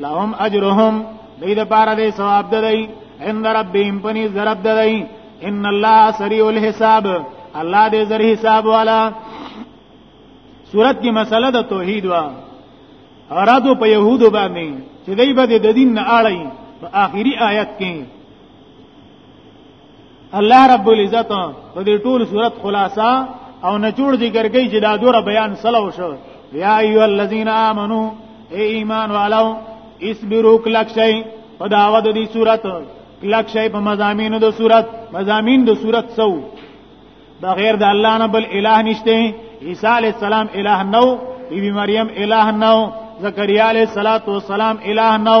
لهم اجرهم دې د پاره دې ثواب درای عند ربهم پني ضرب درای ان الله سریع الحساب الله دې زر حساب والا صورت کې مسله د توحید وا ارادو په يهودو باندې چې دوی به د دین نه اړای په آخري آیت کې الله رب العزت په دې ټول صورت خلاصہ او نچوړ ذکر کوي چې دا دوره بیان سلو شو یا ایو الذین آمنو ای ایمان والو اسبرو کلک شي په داوود دي صورت کلک شي په مزامینو د صورت مزامین د صورت سو دا غیر د الله نه بل الہ نشته عیسی علی السلام الہ نو بیبي مریم الہ نو زکریا علیہ الصلات والسلام الہ نو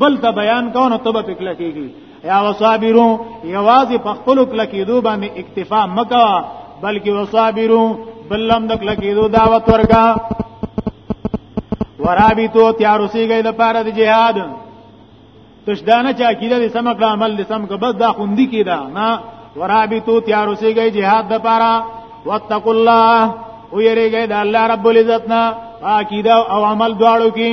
بل ته بیان کو نو تب په کله کېږي یا وصابرو یوازې په خپل کله کېدو باندې اکتفا مکا بلکې وصابرو بلم د کله کېدو دعوت ورکا ورابطو تیار اوسېږي د پاره د جهاد تشدانه چا کیده د سم کړه عمل د سم کړه بس دا خوندي کیده نه ورابطو تیار اوسېږي جهاد د پاره واتقوا الله او یریږي د الله رب العزت نه عقیده او عمل دواړو کې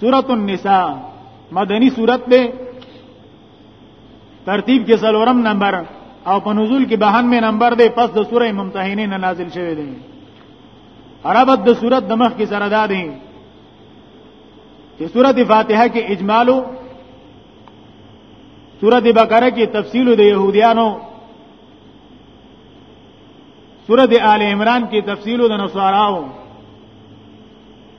سورۃ النساء مدنی سورۃ ده ترتیب کې سلورم نمبر او په نزول کې بهن می نمبر ده پس د سورې ممتحنه نه نازل شوه ده عربت د سورۃ د مخ کې سره ده ده چې سورۃ فاتحه کې اجمالو سورۃ بقره کې تفصیل د يهوديانو سورۃ آل عمران کې تفصیل د نصاراو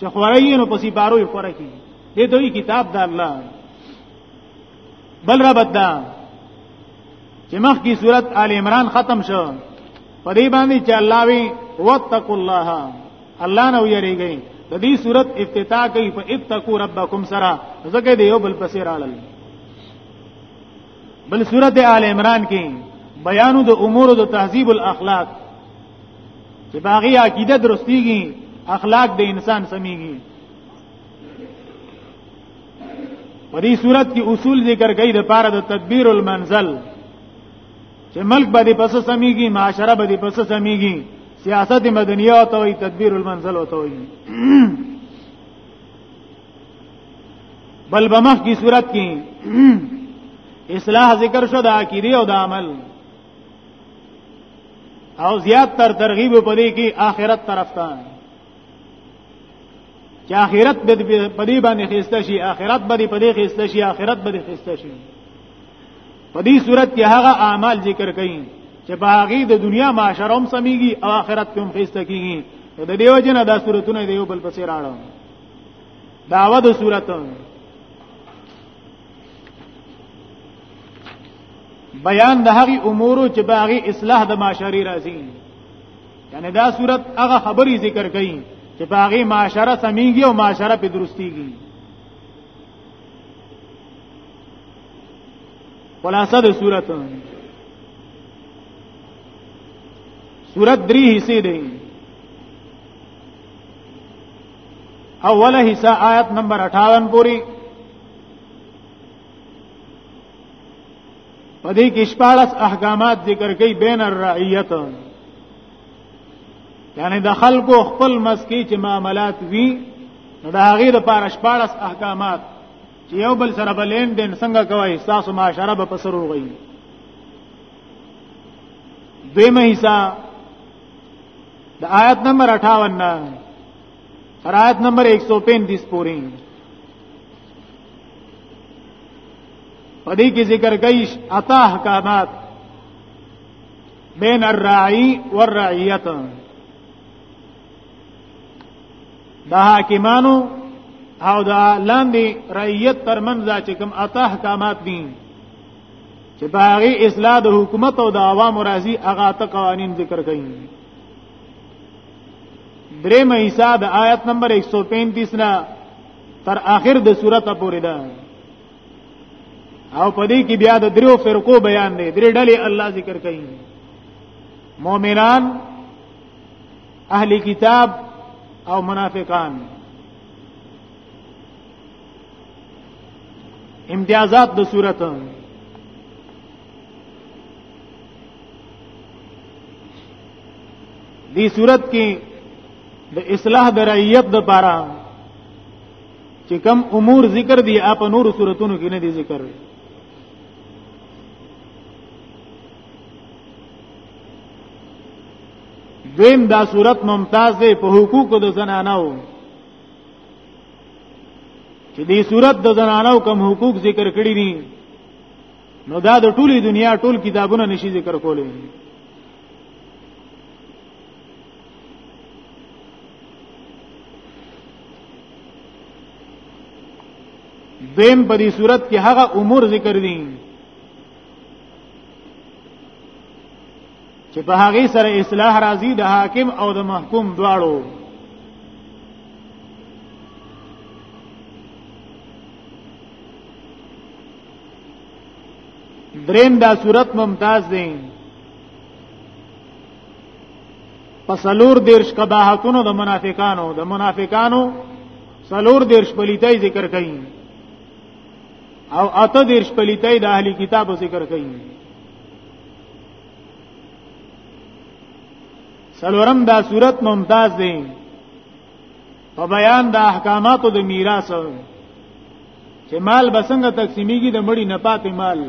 چې خورایي نو پسې بارو یې خوره کی دې دوی کتاب د الله بل را بدا چې مخ کی صورت آل عمران ختم شو په دې باندې چې الله وی وتقوا الله الله نو یریږي د دې صورت افتتاح کوي په اتقوا ربکم سرا زکه دی یو بل پسې راړل بل صورت آل عمران کې بیانو د امور د تهذیب الاخلاق چې باغی عقیده درستیږي اخلاق د انسان سميږي په دې صورت کې اصول ذکر کوي د پاره د تدبیر المنزل چې ملک باندې پس سميږي معاشره باندې پس سميږي سیاست مدنیه او توي تدبیر المنزل او توي بل بمخ کی صورت کې اصلاح ذکر شو د عقیده او د عمل او زیات تر ترغیب پدې کې آخرت طرف ته چې آخرت به پدې باندې خسته شي آخرت به پدې خسته شي آخرت به خسته شي پدې صورت کې هغه اعمال ذکر کړي چې باغی د دنیا معاشره هم سميږي او آخرت هم خسته کیږي د دیو جن دا صورتونه دیو بل پسې راړو داوا د صورت بیان د هغه امور چې باغی اصلاح د معاشري راځي یعنی دا صورت هغه خبري ذکر کړي چې باغی معاشره سميږي او معاشره په درستيږي خلاصه د صورت صورت درې حصے دي اوله حصہ آیت نمبر 58 پوری په دې کې شپارس احکامات ذکر کوي بین الرعیت یعنی د خلکو خپل مسکی چې معاملات وی نو د هغه لپاره شپارس احکامات چې یو بل سره بلین دین څنګه کوي تاسو معاشره به پسر وغي دیمه حصہ د آیت نمبر 58 نه تر آیت نمبر 135 پورې پدې کې ذکر کوي اتا احکامات بین الراعی والرعیت دا حاکمانو او دا لاندې رعیت ترمنځ چې کوم اتا احکامات دي چې باغی اصلاح د حکومت او د عوام راضي هغه ته قوانين ذکر کړي درې مېسا د آیت نمبر 135 نه تر اخر د سورته پورې ده او پدې کې بیا د دریو فرقو بیان دی درې ډلې الله ذکر کوي مؤمنان اهل کتاب او منافقان امتیازات د صورت دې صورت کې د اصلاح د رعیت د پاره چې کم امور ذکر دي اپ نور صورتونو کې نه دي ذکر وي دویم دا صورت ممتاز دی په حقوقو د زنانو چې دې صورت د زنانو کم حقوق ذکر کړی دي نو دا د ټولي دنیا ټول کتابونه نشي ذکر کولای دیم په دې صورت کې هغه امور ذکر دي چې په هغه سره اصلاح راځي د حاکم او د محکوم دواړو دریم دا صورت ممتاز دی پسلور دیرش قباحتونو د منافقانو د منافقانو سلور دیرش پلیتای ذکر کړي او اته دیرش پلیتای د اهلی کتابو ذکر کړي سلورم دا صورت ممتاز دی په بیان د احکاماتو د میراث چې مال بسنګ تقسیمیږي د مړی نه پاتې مال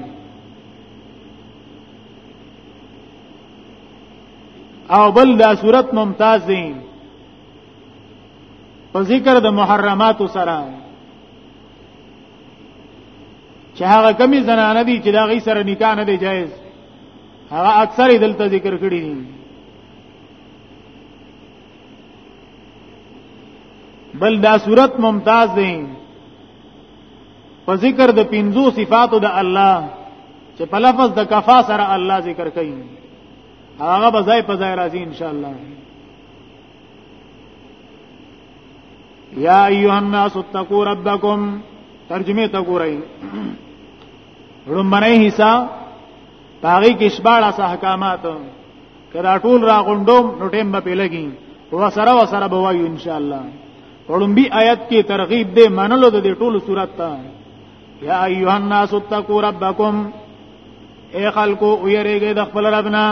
او بل دا صورت ممتاز دي په ذکر د محرمات سره چې هغه کمی زنانه دي چې دا غي سره نکاح نه دی جایز هغه اکثر دلته ذکر کړی دي بل دا صورت ممتاز دی په ذکر د پنځو صفاتو د الله چې په لفظ د کفا سره الله ذکر کوي هغه به ځای په ځای راځي ان شاء الله یا ایها الناس اتقوا ربکم ترجمه ته ګورئ لومبنه حصہ پاغي کې شپاړه احکامات کرا ټول را غونډوم نو ټیم به پیلګی و سره و سره به وایو ان شاء الله وړمبي آیت کې ترغیب دې منلو د دې ټولو صورت ته یا ایها الناس اتقوا ربکم اے خلکو ویریږئ د خپل ربنا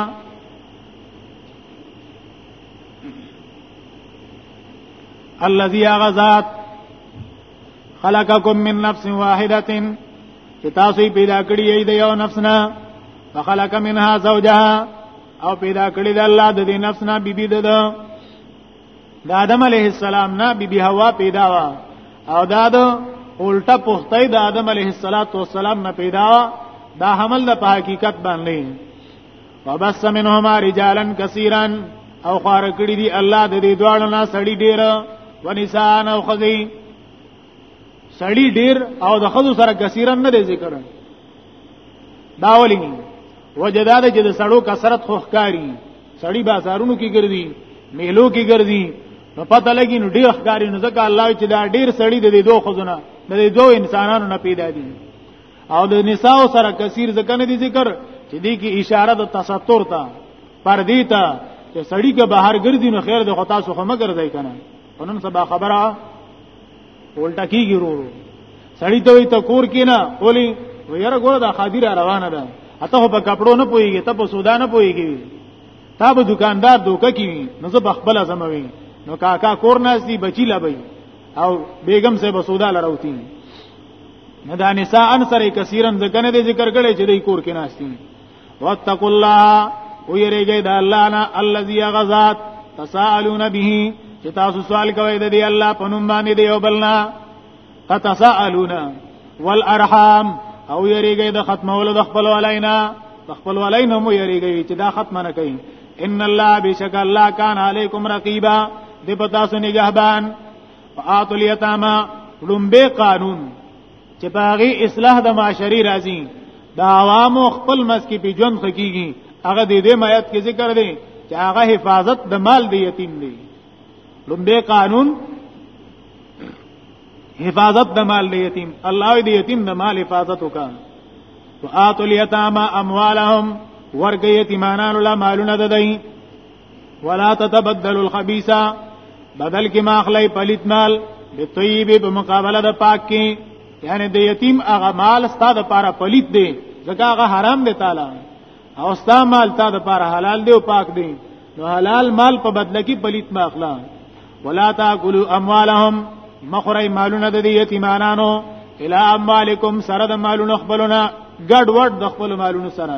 الذي غزات خلقکم من نفس واحده چې تاسو پیدا کړی یې د یو نفس نه فخلق منها زوجها او پیدا کړی د الله د دې نفس نه بیبي ده د آدم علیه السلام نه بیبي حوا پیدا وا او دا د الټه پختې د آدم علیه السلام نه پیدا دا حمل د په حقیقت باندې فبس منهما رجالا كثيرا او خار کړی دی الله د دې دواړو نه سړی ډیر ونسان او خزی سړی ډیر او د خزو سره کثیرا نه دی ذکر دا ولې وجداد چې د سړو کثرت خوخکاری سړی بازارونو کې ګرځي میلو کې ګرځي نو پته لګی نو ډیر ښکاری نو ځکه الله چې دا ډیر سړی د دې دوه خزونه د دې دوه انسانانو نه پیدا دي او د نساء سره کثیر ځکه نه دي ذکر چې دې کې اشاره د تستر ته پردې ته چې سړی که بهر ګرځي نو خیر د خطا سو خمه ګرځي کنه ونن سبا خبره ولټه کیږي ورو سړی ته وي ته کور کې نه اولی ویره ګوره دا خادیره روانه ده اته په کپړو نه پويږي ته په سودا نه پويږي تا به دکاندار دوکه کی نو زه بخبل زموي نو کاکا کور ناس دی بچی لبي او بیگم سے بسودا لروتی نه دا نساء ان سره کثیرن ځکه نه ذکر کړي چې دای کور کې ناشتي واتقوا الله او یریږي دا الله نه الذي غزاد تسالون به چې تاسو سوال کوئ د دې الله په نوم باندې دی او بلنا تتسالون والارحام او یریږي د ختمولو د خپل ولینا د خپل ولینا مو یریږي چې دا ختم نه کوي ان الله بشک الله کان علیکم رقیبا دې پتا سو نگهبان فآت الیتاما لومبه قانون چې باغی اصلاح د معاشري راځي د عوامو خپل مسکی په ژوند خکېږي هغه د دې مایت کې ذکر دی چې هغه حفاظت د مال دی یتیم دی لومبه قانون حفاظت د مال دی یتیم الله دې یتیم د مال حفاظت وکړي فآت الیتاما اموالهم ورګ یتیمانان له مالونه ددای ولا تتبدل الخبيث بدل کې ماخلی پلیت مال به طیب په مقابله د پاک کې یعنی د یتیم هغه مال ستاسو لپاره پلیت دی ځکه هغه حرام دی تعالی او ستاسو مال ستاسو لپاره حلال دی او پاک دی نو حلال مال په بدل کې پلیت ماخلا ولا تاكلوا اموالهم مخری مالونه د یتیمانانو الا اموالکم سره د مالونو خپلونه ګډ وډ د خپل مالونو سره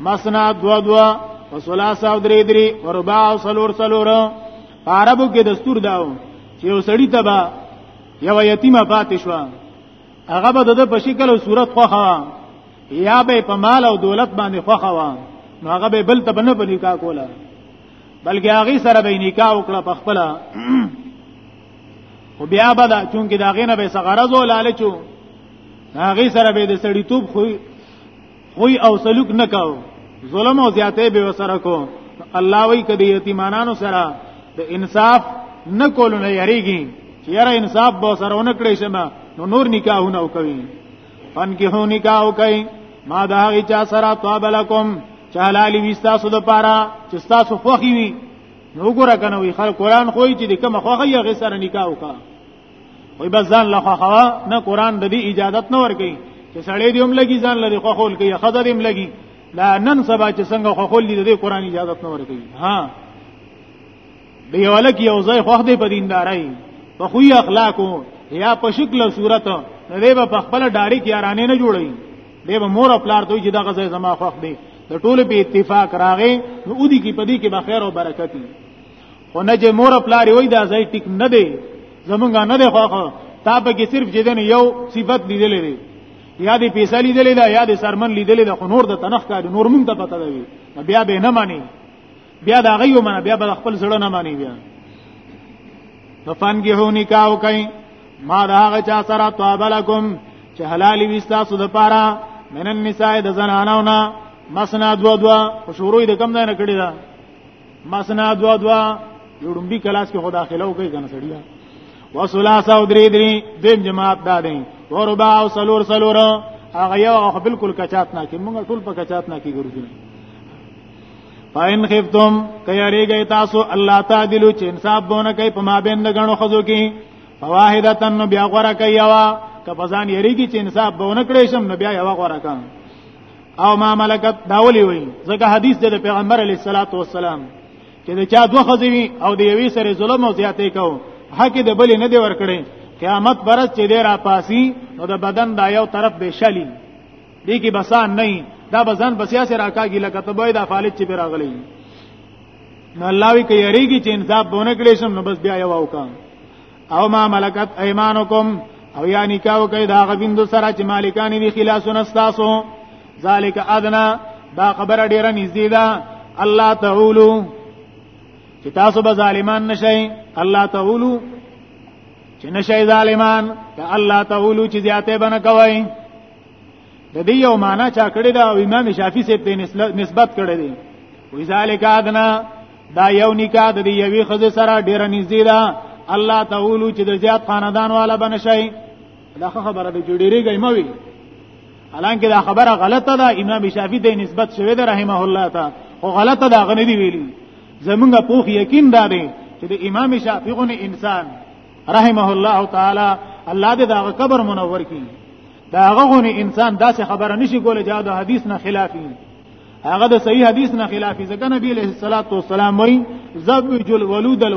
مسنا دو دو وسلاس او درې درې ورباع او سلور سلور عربو کې دستور داو چې یو سړی تبا یو یتیمه پاتې شو هغه به د په شکل او صورت خوخه یا به په مال او دولت باندې خوخه و نو هغه به بل ته بنه بلی کا کوله بلکې هغه سره به نکاح وکړه په خپل خو بیا به دا چونکه دا غینه به سغرض او لالچو هغه سره به د سړی توپ خو خوی او سلوک نکاو ظلم او زیاته به وسره کو الله وی کدی یتیمانانو سره د انصاف نه کول نه یریږي چې یاره انصاف به سره ونکړې شمه نو نور نکاحونه وکوي فن کې هو نکاح وکي ما دا هغه چا سره طاب لکم چې حلال وي تاسو د پاره چې تاسو خوخي وي نو ګره کنه وي خلک قران خوې چې د کوم خوخي هغه سره نکاح وکړي وای بس ځان له خوا نه قران د دې اجازه نه ورکي چې سړی دې هم لګي ځان لري خو خول کوي خدای دې هم لګي دا نن سبا چې څنګه خو خول دې د قران اجازه نه ورکي ها دی ولک یو ځای خو دې په دیندارای په خوې اخلاقو یا په شکل او صورت نه دی په خپل ډاری کې یارانه نه جوړي دی به مور خپل ارتوي چې دا غزه زما خوښ دی د ټولو په اتفاق راغې نو اودي کې پدی کې به خیر او برکت وي خو نه چې مور پلار وي دا ځای ټیک نه دی زمونږ نه دی خو تا په کې صرف جدن یو صفت لیدلې دی یا دې پیسې لیدلې دا یا دې سرمن لیدلې دا خو نور د تنخ کار نور مونږ ته پته دی بیا به نه مانی بیا دا غيو منه بیا به خپل سره نه مانی بیا ففن کیو نکاو کئ ما دا هغه چا سره تواب لکم چې حلال وي تاسو د پاره من النساء د زنانو نه مسنا دو دو شروع د کم ځای نه کړی دا مسنا دوا دوا یو ډمبي کلاس کې خدا داخله وکړي کنه سړیا وسلاسه او درې درې دیم جماعت دا دی وربا او سلور سلور هغه یو هغه بالکل کچات نه کې موږ ټول په کچات نه کې ګرځو پاین خفتم کياري گئی تاسو الله تعالی چې انصاف بونه کوي په ما بین غنو خزو کې فواحدتن بیا غره کوي وا که پزان یریږي چې انصاف بونه کړی شم نو بیا یو غره کوي او ما ملکت داولی وی ځکه حدیث د پیغمبر علی صلوات و سلام چې دا چا دوه خزوی او د یوې سره ظلم او زیاتې کو حق د بلې نه دی ورکړي قیامت برس چې دی را پاسی نو د بدن دا یو طرف به شلی دی کی بسان نه دا بزن بسیا سره راکاږي لکه ته بوی دا فالج چې راغلی نو الله وی کوي چې انصاف بونه کړی شم نو بس بیا یو وکم او ما ملکت ايمانکم او یا نکاو کوي دا غبیندو سره چې مالکان دي خلاصون استاسو ذالک ادنا دا خبره ډیره نږدې ده الله تعولو چې تاسو به ظالمان نشئ الله تعولو چې نشئ ظالمان ته الله تعولو چې زیاته بنه کوي د دې یو معنا چا کړی دا او امام شافعي سي په نسبت کړی دی وی ذالک ادنا دا یو نکاح د یوې خزه سره ډیر نږدې ده الله تعالی چې د زیات خاندان والا بنشي دا خبره د جوړیری گیموي حالانکه دا خبره غلطه ده امام شافعي د نسبت شوی ده رحمه الله تا او غلطه ده غنی دی ویلی زمونږ پوخ یقین دا دی چې د امام شافعي غو انسان رحمه الله تعالی الله دې دا قبر منور کړي دا هغه غونی انسان داسې خبره نشي کوله چې دا حدیث نه خلافي هغه د صحیح حدیث نه خلافي ځکه نبی علیہ الصلوۃ والسلام وایي زوج الولود الو